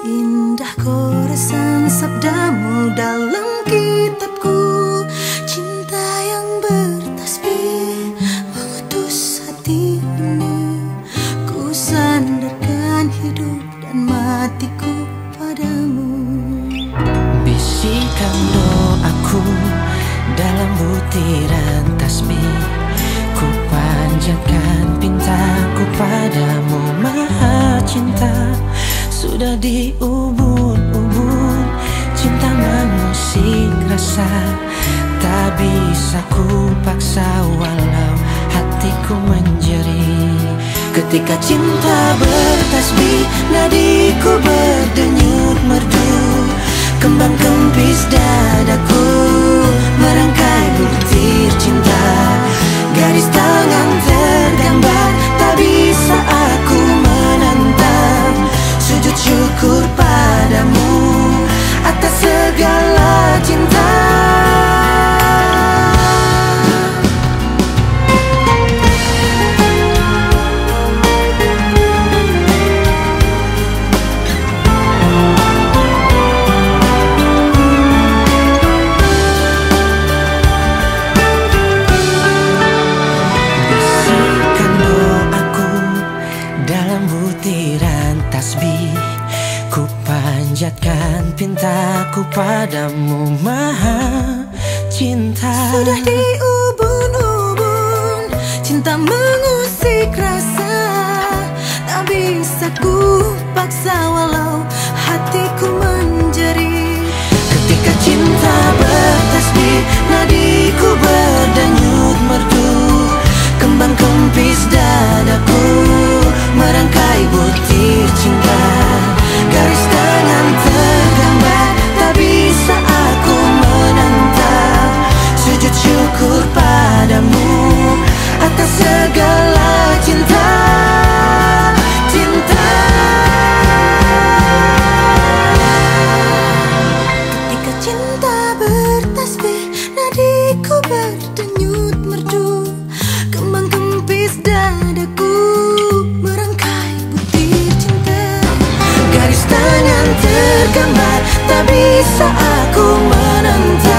Indah goresan sabdamu dalam kitabku. Cinta yang bertasbih mengutus hati ini Ku sandarkan hidup dan matiku padamu. Bisikan doaku dalam butiran tasbih. Ku panjatkan pintaku padamu. Sudah diubun-ubun Cinta mengusik rasa. Tak bisa ku paksa walau hatiku menjeri. Ketika cinta bertasbih Nadiku berdenyut merdu. Kembang kempis dadaku segala panjatkan pintaku padamu maha cinta. Sudah diubun-ubun Cinta mengusik rasa. Tak bisa ku paksa walau bergambar Tak bisa aku menentu